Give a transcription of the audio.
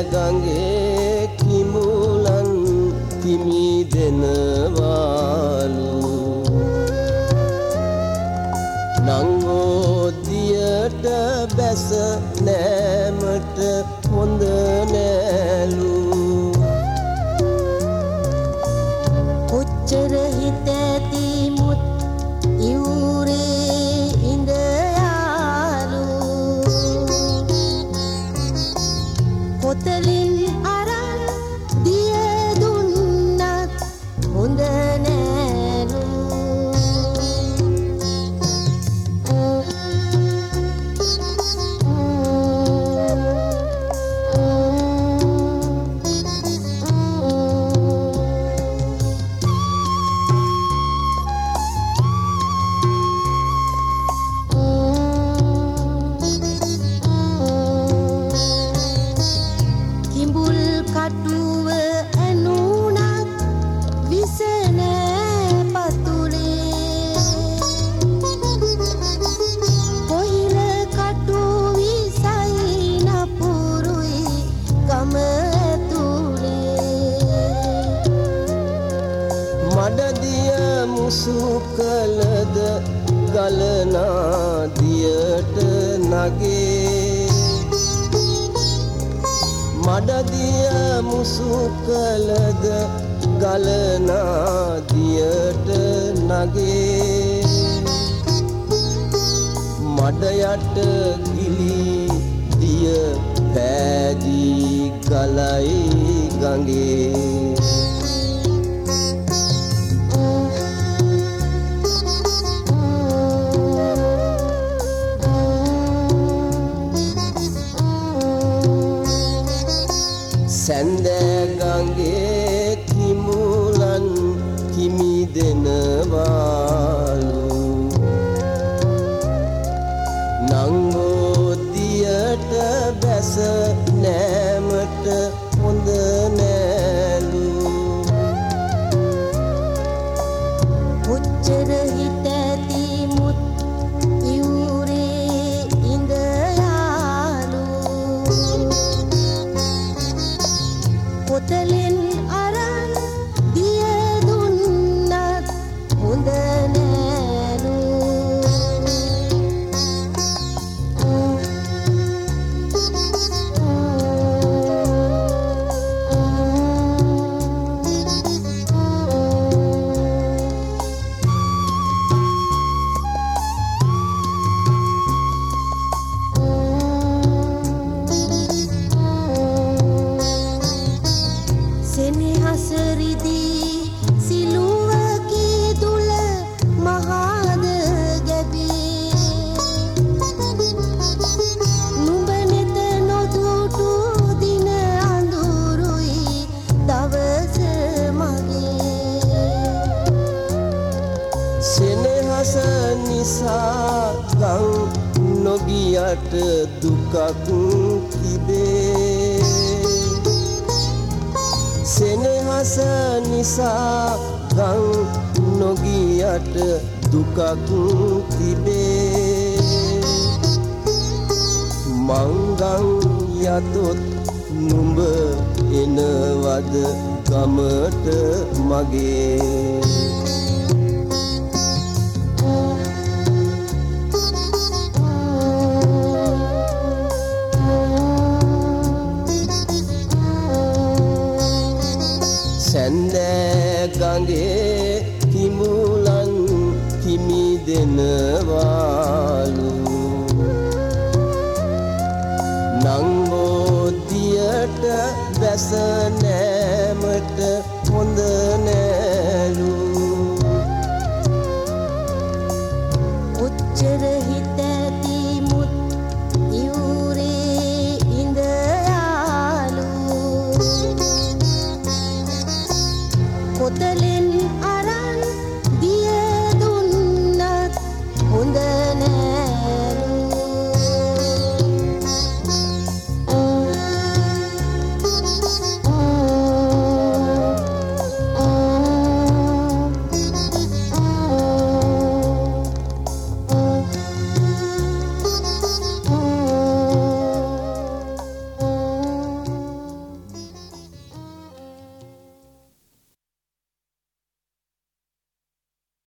සැන්දෑ ගඟේ කිමුලන් කිමි දෙනවාලු. නංගෝදියට බැස නෑමට හොඳ ගලනාදියට නගේ මඩදිය මුසු කළද ගලනාදියට නගේ මඩයට ගිලි දිය පෑදී ගලයි ගඟේ නෑමට නොගියට දුකක් තිබේ. සෙනෙහස නිසා ගං නොගියට දුකක් තිබේ. මංගං යතොත් නුඹ එනවද ගමට මගේ? දෙනවාලු නංගෝදියට බැස නෑමට